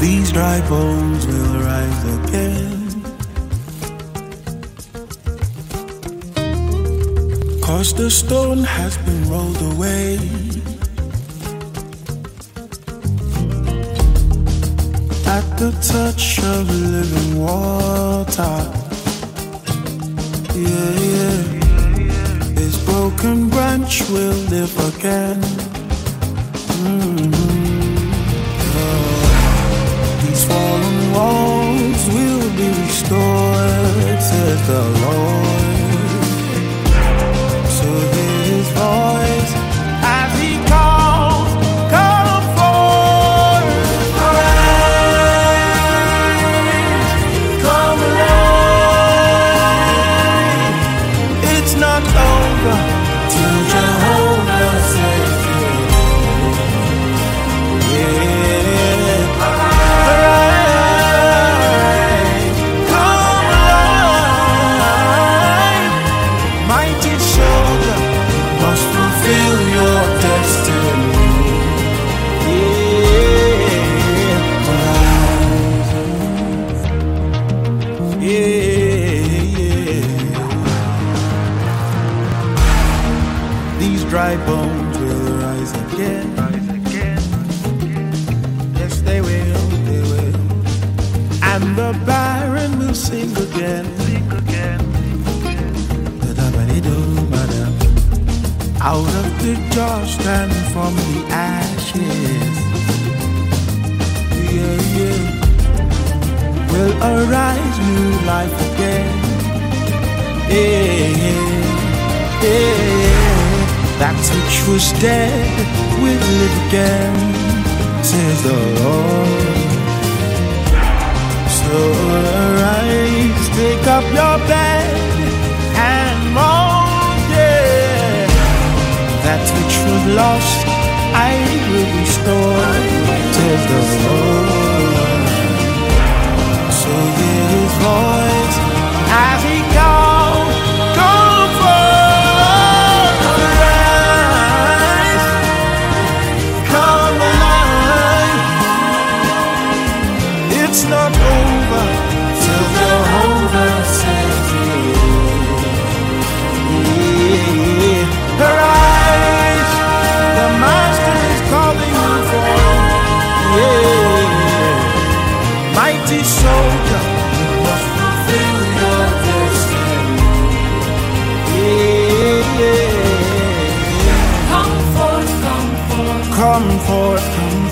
These dry bones will rise again. Cause the stone has been rolled away. At the touch of living water. Yeah, yeah. This broken branch will live again. Mhm. The dry bones will rise again. Yes, they will, they will. And the barren will sing again. Out of the dust and from the ashes. Yeah, yeah. Will arise new life again. Yeah, yeah. That which was dead will live again, says the Lord. So arise, take up your bed Mighty soldier, you must fulfill your destiny. Yeah, yeah. Come forth, come forth, Come forth, come